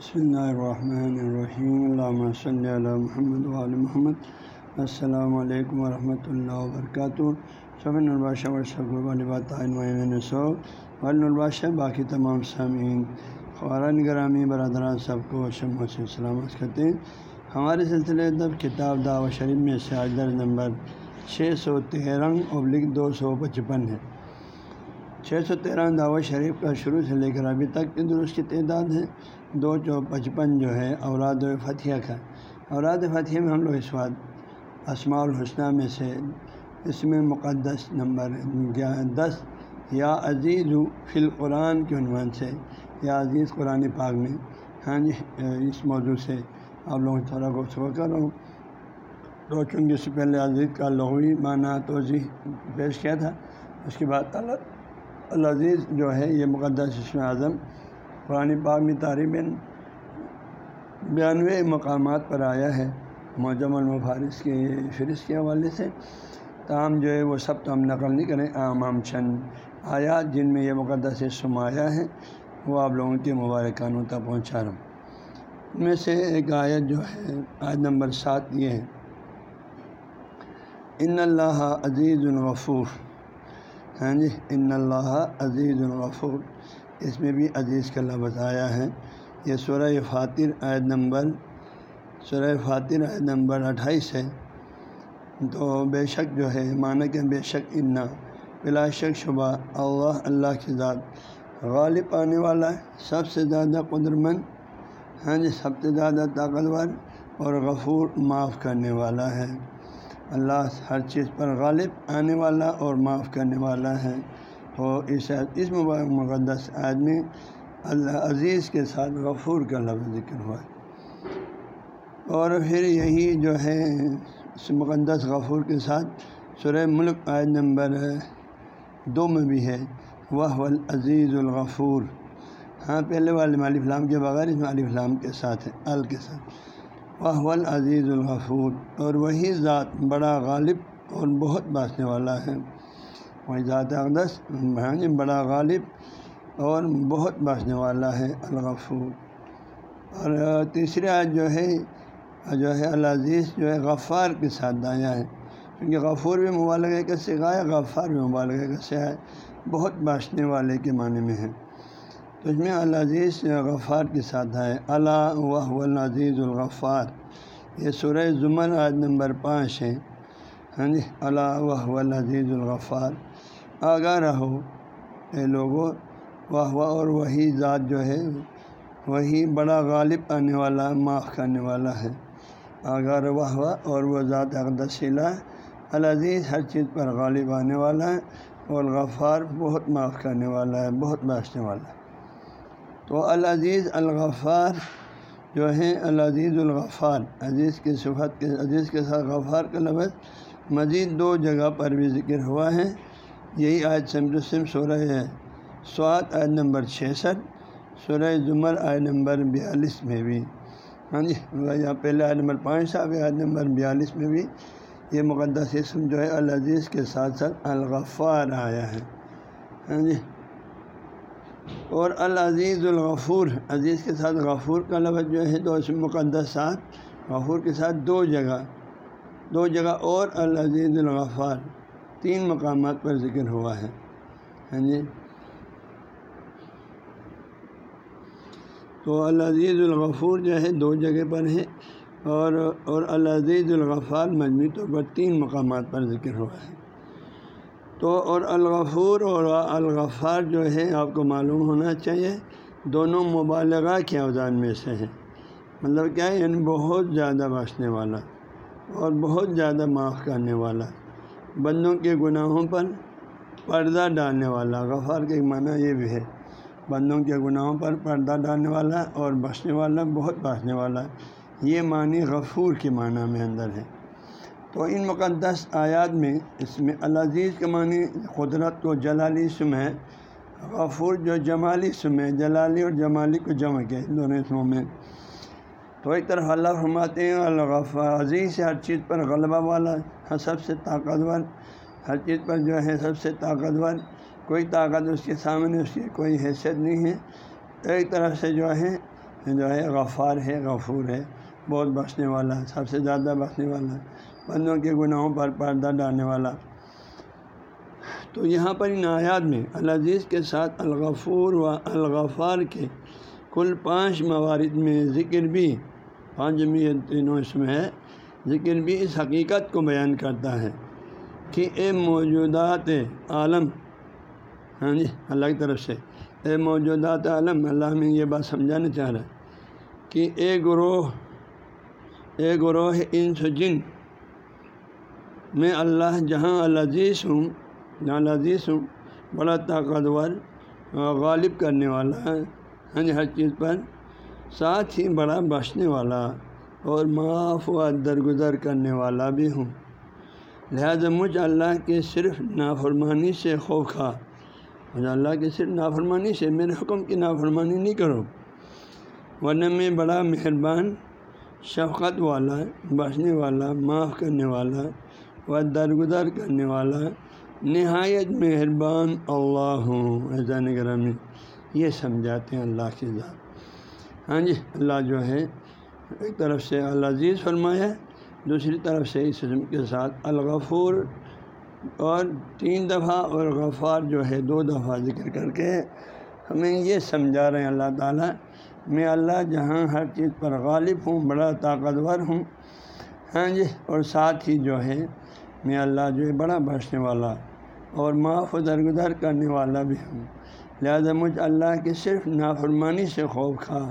بسم اللہ الرحمن الرحیم. علامہ صلی اللہ محمد وعلی محمد. السلام علیکم ورحمۃ اللہ وبرکاتہ. صبح الباشہ ورثہ صوب الباشہ باقی تمام سامعین خوران گرامی، برادران، سب کو شم سے سلامت کرتے ہیں. ہمارے سلسلے دب کتاب، دعوت شریف میں سے درج نمبر چھ سو تیرہ، ابلک دو سو پچپن ہے. چھ سو تیرہ دعوت شریف کا شروع سے لے کر ابھی تک کی درست کی تعداد ہے. دو چو پچپن جو ہے اوراد فتح کا۔ اوراد فتح میں ہم لوگ اس وقت اسماع الحسنہ میں سے اس میں مقدس نمبر دس یا عزیز فی القرآن کے عنوان سے، یا عزیز قرآن پاک میں۔ ہاں جی اس موضوع سے آپ لوگوں تھوڑا گفتگو کر رہا ہوں تو چونکہ اس سے پہلے عزیز کا لغوی معنی توضیع پیش کیا تھا، اس کے بعد العزیز جو ہے، یہ مقدس اسم اعظم قرآن پاک میں تعریب بیانوے مقامات پر آیا ہے۔ موجم المفارس کے فہرست کے حوالے سے۔ تاہم جو ہے وہ سب تو ہم نقل نہیں کریں، عام عام چند آیات جن میں یہ مقدس اسم آیا ہے، وہ آپ لوگوں کے مبارکانوں تک پہنچا رہا ہوں۔ ان میں سے ایک آیت جو ہے، آیت نمبر سات یہ ہے۔ ان اللہ عزیز الغفور۔ ہاں جی ان اللہ عزیز الغفور۔ اس میں بھی عزیز کا لفظ آیا ہے۔ یہ سورہ فاتر عید نمبر، سورہ فاتر عید نمبر اٹھائیس ہے۔ تو بے شک جو ہے، معنی کہ بے شک انا بلا شک شبہ اللہ اللہ کی ذات غالب آنے والا ہے، سب سے زیادہ قدرمند ہاں جی سب سے زیادہ طاقتور اور غفور معاف کرنے والا ہے۔ اللہ ہر چیز پر غالب آنے والا اور معاف کرنے والا ہے۔ تو اس اس مقدس آدمی اللہ عزیز کے ساتھ غفور کا لفظ ذکر ہوا ہے۔ اور پھر یہی جو ہے، اس مقدس غفور کے ساتھ سورہ ملک عائد نمبر دو میں بھی ہے وہ العزیز الغفور۔ ہاں پہلے والے مالی فلام کے بغیر اس میں علی فلام کے ساتھ ہے ال کے ساتھ۔ وہ العزیز الغفور۔ اور وہی ذات بڑا غالب اور بہت بانسنے والا ہے۔ وہی ذات اقدس ہاں جی بڑا غالب اور بہت بانسنے والا ہے، الغفور۔ اور تیسری آج جو ہے جو ہے العزیز، جو ہے غفار کے ساتھ دایا ہے۔ کیونکہ غفور بھی مبالغہ کا سکھایا غفار بھی مبالغہ کا سکھایا بہت بانسنے والے کے معنی میں ہے۔ تو اس میں العزیز، غفار کے ساتھ ہے۔ اللہ و العزیز الغفار۔ یہ سورہ زمر آج نمبر پانچ ہے۔ ہاں جی اللہ و العزیز الغفار۔ آگاہ رہو۔ اے لوگوں واہ واہ، اور وہی ذات جو ہے، وہی بڑا غالب آنے والا، معاف کرنے والا ہے۔ آگاہ واہ واہ، اور وہ ذات اقدسیلہ العزیز، ہر چیز پر غالب آنے والا ہے، اور غفار، بہت معاف کرنے والا ہے، بہت بانچنے والا ہے۔ تو العزیز الغفار جو ہے، العزیز الغفار، عزیز کی صفت کے، عزیز کے ساتھ غفار کا لفظ مزید دو جگہ پر بھی ذکر ہوا ہے۔ یہی آج سمرسم سورہ ہے سوات عائد نمبر چھسٹھ سورہ زمر آئے نمبر بیالیس میں بھی۔ ہاں جی یہاں پہلے آئے نمبر پانچ صاحب عائد نمبر بیالیس میں بھی یہ مقدس اسم جو ہے العزیز کے ساتھ ساتھ الغفار آیا ہے۔ ہاں جی اور العزیز الغفور، عزیز کے ساتھ غفور کا لفظ جو ہے تو اس مقدس ساتھ، غفور کے ساتھ دو جگہ دو جگہ اور العزیز الغفار۔ تین مقامات پر ذکر ہوا ہے۔ ہاں جی۔ تو العزیز الغفور جو ہے دو جگہ پر ہے اور اور العزیز الغفار مجموعی طور پر تین مقامات پر ذکر ہوا ہے۔ تو اور الغفور اور الغفار جو ہے آپ کو معلوم ہونا چاہیے، دونوں مبالغہ کے اوزان میں سے ہے مطلب کیا ہے؟ یعنی بہت زیادہ بچنے والا اور بہت زیادہ معاف کرنے والا۔ بندوں کے گناہوں پر پردہ ڈالنے والا، غفار کے معنی یہ بھی ہے، بندوں کے گناہوں پر پردہ ڈالنے والا اور بچنے والا، بہت بچنے والا۔ یہ معنی غفور کے معنی میں اندر ہے۔ تو ان مقدس آیات میں، اس میں العزیز کے معنی قدرت کو جلالی سم ہے، غفور جو جمالی سم ہے، جلالی اور جمالی کو جمع کے دونوں اسموں میں۔ تو ایک طرف اللہ فرماتے ہیں الغف عزیز ہر چیز پر غلبہ والا ہاں، سب سے طاقتور ہر چیز پر جو ہے سب سے طاقتور، کوئی طاقت اس کے سامنے، اس کی کوئی حیثیت نہیں ہے۔ ایک طرف سے جو ہے جو ہے غفار ہے، غفور ہے، بہت بخشنے والا، سب سے زیادہ بخشنے والا، بندوں کے گناہوں پر پردہ ڈالنے والا۔ تو یہاں پر ان آیات میں العزیز کے ساتھ الغفور و الغفار کے کل پانچ موارد میں ذکر بھی پانچ میں تینوں اس میں ہے۔ ذکر بھی اس حقیقت کو بیان کرتا ہے کہ اے موجودات عالم ہاں جی اللہ کی طرف سے، اے موجودات عالم، اللہ میں یہ بات سمجھانا چاہ رہا ہے کہ اے گروہ اے گروہ ان جن، میں اللہ جہاں العزیز ہوں، جہاں لذیذ ہوں، بڑا طاقتور غالب کرنے والا ہے ہاں جی ہر چیز پر ساتھ ہی بڑا بچنے والا۔ اور معاف و درگزر کرنے والا بھی ہوں۔ لہٰذا مجھ اللہ کے صرف نافرمانی سے خوف کھا۔ مجھے اللہ کے صرف نافرمانی سے میرے حکم کی نافرمانی نہیں کرو۔ ورنہ میں بڑا مہربان، شفقت والا بچنے والا، معاف کرنے والا و درگزر کرنے والا، نہایت مہربان اللہ ہوں۔ ایزان گرامی، یہ سمجھاتے ہیں اللہ کی ذات۔ ہاں جی اللہ جو ہے ایک طرف سے العزیز فرمایا دوسری طرف سے اس اسم کے ساتھ الغفور، اور تین دفعہ اور غفار جو ہے، دو دفعہ ذکر کر کے ہمیں یہ سمجھا رہے ہیں اللہ تعالیٰ، میں اللہ جہاں ہر چیز پر غالب ہوں، بڑا طاقتور ہوں ہاں جی اور ساتھ ہی جو ہے، میں اللہ جو ہے، بڑا بچنے والا اور معاف و درگزر کرنے والا بھی ہوں۔ لہٰذا مجھ اللہ کی صرف نافرمانی سے خوف کھا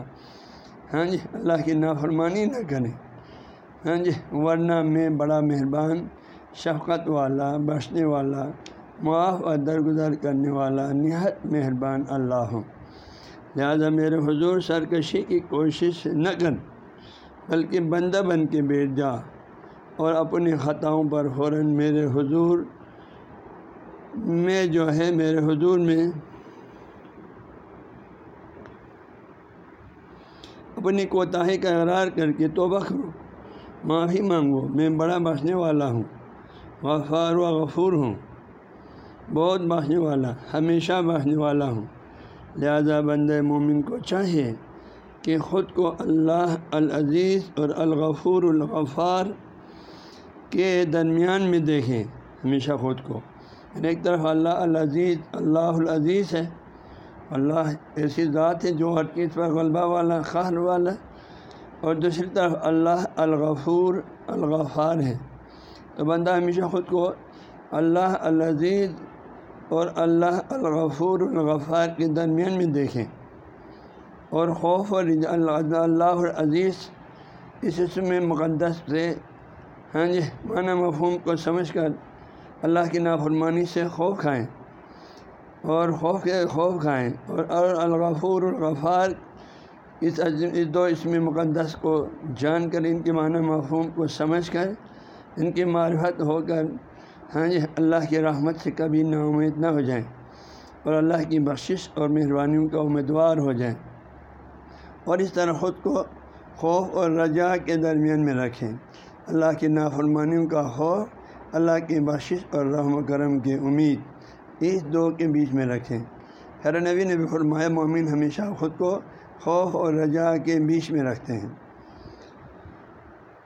ہاں جی اللہ کی نافرمانی نہ کریں۔ ہاں جی ورنہ میں بڑا مہربان، شفقت والا بچنے والا، معاف اور درگزر کرنے والا نہایت مہربان اللہ ہوں۔ لہٰذا میرے حضور سرکشی کی کوشش نہ کر، بلکہ بندہ بن کے بیٹھ جا اور اپنی خطاؤں پر فوراً میرے حضور میں جو ہے، میرے حضور میں اپنی کوتاہی کا اقرار کر کے توبہ کرو۔ معافی مانگو، میں بڑا بچنے والا ہوں، غفار و غفور ہوں، بہت بانچنے والا، ہمیشہ بانچنے والا ہوں۔ لہذا بند مومن کو چاہیے کہ خود کو اللہ العزیز اور الغفور الغفار کے درمیان میں دیکھیں ہمیشہ خود کو۔ یعنی ایک طرف اللہ العزیز اللہ العزیز ہے اللہ ایسی ذات ہے جو ہر چیز پر غلبہ والا خار والا، اور دوسری طرف اللہ الغفور، الغفار ہے۔ تو بندہ ہمیشہ خود کو اللہ العزیز اور اللہ الغفور، الغفار کے درمیان میں دیکھیں۔ اور خوف اور اللہ عزیز اس اسم میں مقدس سے ہاں جی معنی مفہوم کو سمجھ کر اللہ کی نافرمانی سے خوف کھائیں۔ اور خوف کے خوف کھائیں۔ اور الغفور الغفار اس اس دو اسم مقدس کو جان کر، ان کے معنی مفہوم کو سمجھ کر، ان کی معرفت ہو کر ہاں جی اللہ کی رحمت سے کبھی نا امید نہ ہو جائیں۔ اور اللہ کی بخشش اور مہربانیوں کا امیدوار ہو جائیں۔ اور اس طرح خود کو خوف اور رجا کے درمیان میں رکھیں۔ اللہ کی نافرمانیوں کا خوف، اللہ کی بخشش اور رحم و کرم کی امید۔ اس دو کے بیچ میں رکھیں۔ خیر نبی نے بھی فرمایا، مومن ہمیشہ خود کو خوف اور رجا کے بیچ میں رکھتے ہیں۔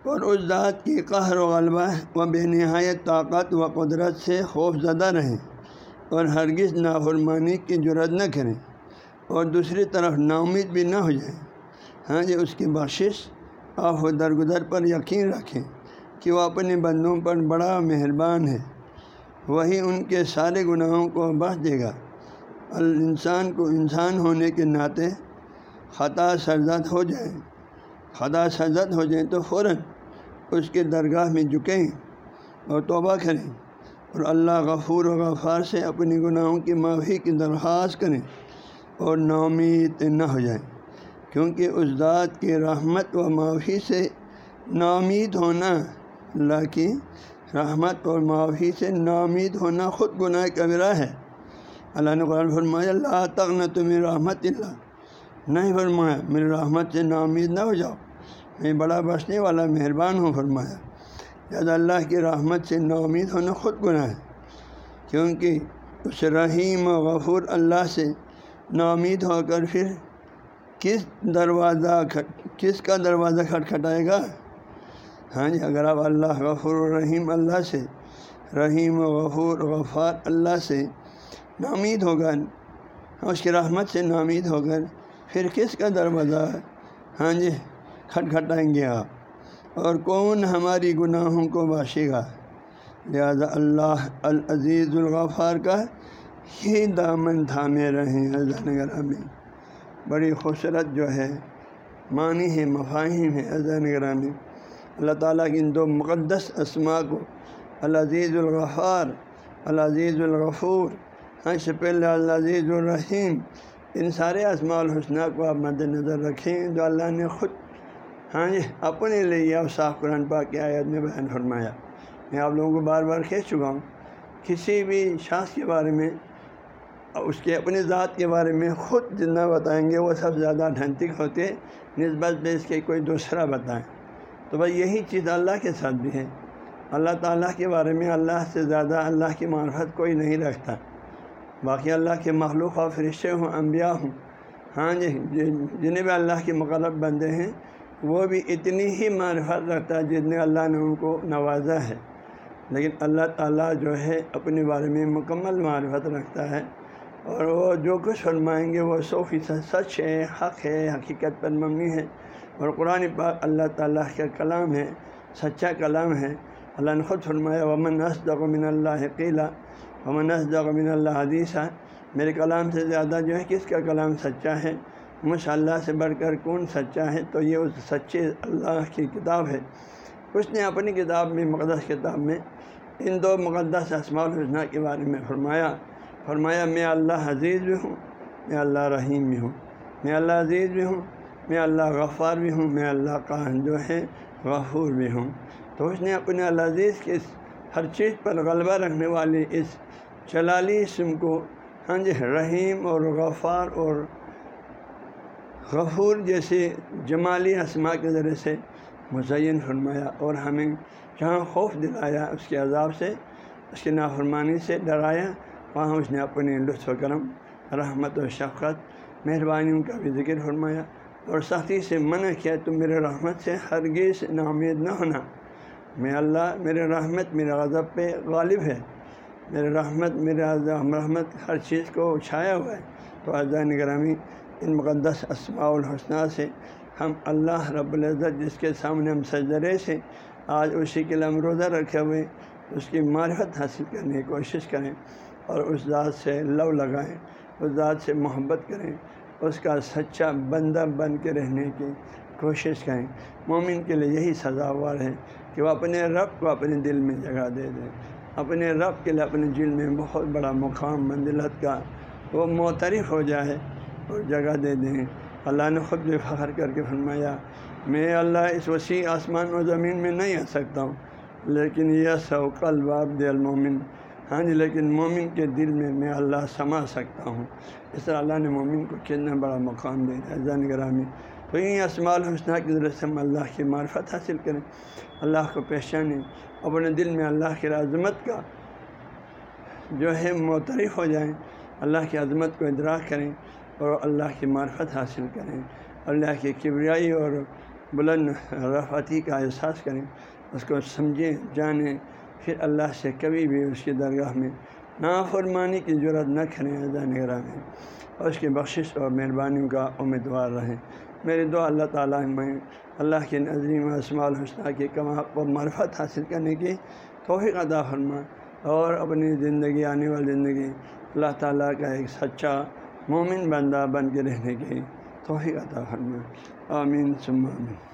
اور اس ذات کی قہر و غلبہ و بے نہایت طاقت و قدرت سے خوف زدہ رہیں اور ہرگز نافرمانی کی جرت نہ کریں اور دوسری طرف نامید بھی نہ ہو جائیں۔ ہاں جی اس کی بخشش آف و درگزر پر یقین رکھیں کہ وہ اپنے بندوں پر بڑا مہربان ہے۔ وہی ان کے سارے گناہوں کو بخش دے گا۔ انسان کو انسان ہونے کے ناطے خطا سرزد ہو جائیں۔ خطا سرزد ہو جائیں تو فوراً اس کے درگاہ میں جھکیں اور توبہ کریں اور اللہ غفور و غفار سے اپنی گناہوں کی معافی کی درخواست کریں اور نامید نہ ہو جائیں۔ کیونکہ اس ذات کی رحمت و معافی سے نامید ہونا اللہ کی رحمت اور معافی سے نامید ہونا خود گناہ کبرا ہے۔ اللہ نے قرآن فرمایا اللہ تک نہ تمہیں رحمت اللہ۔ نہیں فرمایا، میری رحمت سے نامید نہ ہو جاؤ۔ میں بڑا بچنے والا، مہربان ہوں، فرمایا۔ جب اللہ کی رحمت سے نامید ہونا خود گناہ ہے۔ کیونکہ اس رحیم و غفور اللہ سے نامید ہو کر پھر کس دروازہ کھٹ، کس کا دروازہ کھٹکھٹائے گا؟ ہاں جی اگر آپ اللہ غفور الرحیم اللہ سے، رحیم و غفور غفار اللہ سے نامید ہو کر ہاں، اس کی رحمت سے نامید ہو کر پھر کس کا دروازہ ہاں جی کھٹکھٹائیں گے آپ۔ اور کون ہماری گناہوں کو باشے گا؟ لہذا اللہ العزیز الغفار کا ہی دامن تھامے رہے ہیں میں بڑی خوبصورت جو ہے، معنی ہے مفاہم ہے اذان گرامی۔ اللہ تعالیٰ کی ان دو مقدس اسماء کو العزیز الغفار العزیز الغفور ہاں پہلے العزیز الرحیم، ان سارے اسماع الحسنہ کو آپ مد نظر رکھیں جو اللہ نے خود ہاں جی اپنے لیے اب صاف قرآن پاک کی آیت میں بیان فرمایا۔ میں آپ لوگوں کو بار بار کہہ چکا ہوں، کسی بھی شاخ کے بارے میں، اس کے اپنی ذات کے بارے میں خود جتنا بتائیں گے، وہ سب زیادہ ڈھنتک ہوتے، نسبت پہ اس کے کوئی دوسرا بتائیں۔ تو بھائی یہی چیز اللہ کے ساتھ بھی ہے۔ اللہ تعالیٰ کے بارے میں اللہ سے زیادہ اللہ کی معرفت کوئی نہیں رکھتا۔ باقی اللہ کے مخلوق اور فرشتے ہوں، انبیاء ہوں ہاں جی جنہیں بھی اللہ کے مقرب بندے ہیں، وہ بھی اتنی ہی معرفت رکھتا ہے جتنے اللہ نے ان کو نوازا ہے۔ لیکن اللہ تعالیٰ جو ہے، اپنے بارے میں مکمل معرفت رکھتا ہے۔ اور وہ جو کچھ فرمائیں گے، وہ سو فیصد سچ ہے، حق ہے، حقیقت پر مبنی ہے۔ اور قرآن پاک اللہ تعالیٰ کا کلام ہے، سچا کلام ہے۔ اللہ نے خود فرمایا، ومن اصدق من اللہ قیلا ومن اصدق من اللہ حدیثہ میرے کلام سے زیادہ جو ہے، کس کا کلام سچا ہے؟ مش اللہ سے بڑھ کر کون سچا ہے؟ تو یہ اس سچے اللہ کی کتاب ہے۔ اس نے اپنی کتاب میں، مقدس کتاب میں، ان دو مقدس اسماع الحسنہ کے بارے میں فرمایا۔ فرمایا، میں اللہ عزیز بھی ہوں، میں اللہ رحیم بھی ہوں۔ میں اللہ عزیز بھی ہوں میں اللہ غفار بھی ہوں، میں اللہ کا جو ہے غفور بھی ہوں۔ تو اس نے اپنے اللہ عزیز کے ہر چیز پر غلبہ رکھنے والی اس چلالی اسم کو ہاں جی رحیم اور غفار اور غفور جیسے جمالی اسما کے ذریعے سے مزین فرمایا اور ہمیں جہاں خوف دلایا، اس کے عذاب سے، اس کی نافرمانی سے ڈرایا۔ وہاں اس نے اپنے لطف و کرم، رحمت و شفقت مہربانیوں کا بھی ذکر فرمایا۔ اور سختی سے منع کیا تم میرے رحمت سے ہرگیز نامید نہ ہونا۔ میں اللہ، میرے رحمت، میرے غضب پہ غالب ہے۔ میرے رحمت میرے رحمت ہر چیز کو چھایا ہوا ہے۔ تو اعضاء نگرامی ان مقدس اسماع الحسنہ سے ہم اللہ رب العزت جس کے سامنے ہم سجدرے سے، آج اسی کے لیے روزہ رکھے ہوئے، اس کی معرفت حاصل کرنے کی کوشش کریں اور اس ذات سے لو لگائیں، اس ذات سے محبت کریں۔ اس کا سچا بندہ بن کے رہنے کی کوشش کریں۔ مومن کے لیے یہی سزاوار ہے کہ وہ اپنے رب کو اپنے دل میں جگہ دے دیں اپنے رب کے لیے اپنے دل میں بہت بڑا مقام، منزلت کا وہ معترف ہو جائے اور جگہ دے دیں۔ اللہ نے خود بھی فخر کر کے فرمایا، میں اللہ اس وسیع آسمان و زمین میں نہیں آ سکتا ہوں، لیکن یہ سو کل باب دے ہاں جی لیکن مومن کے دل میں میں اللہ سما سکتا ہوں۔ اس طرح اللہ نے مومن کو کتنا بڑا مقام دے دیا زین گرامی۔ تو یہ اسماع الحسنہ کی ذریعے سے ہم اللہ کی معرفت حاصل کریں۔ اللہ کو پہچانیں۔ اپنے دل میں اللہ کی عظمت کا جو ہے معترف ہو جائیں۔ اللہ کی عظمت کو ادراک کریں اور اللہ کی معرفت حاصل کریں۔ اللہ کی کبریائی اور بلند رفعتی کا احساس کریں۔ اس کو سمجھیں، جانیں۔ پھر اللہ سے کبھی بھی اس کی درگاہ میں نافرمانی کی ضرورت نہ کریں ایزا نگرہ میں اور اس کی بخشش اور مہربانیوں کا امیدوار رہیں۔ میرے دعا اللہ تعالیٰ میں، اللہ کے نظریم اسماع الحسنہ کی کما و معرفت حاصل کرنے کی توفیق عطا فرما۔ اور اپنی زندگی، آنے والی زندگی اللہ تعالیٰ کا ایک سچا مومن بندہ بن کے رہنے کی توفیق عطا فرما۔ آمین، ثم آمین۔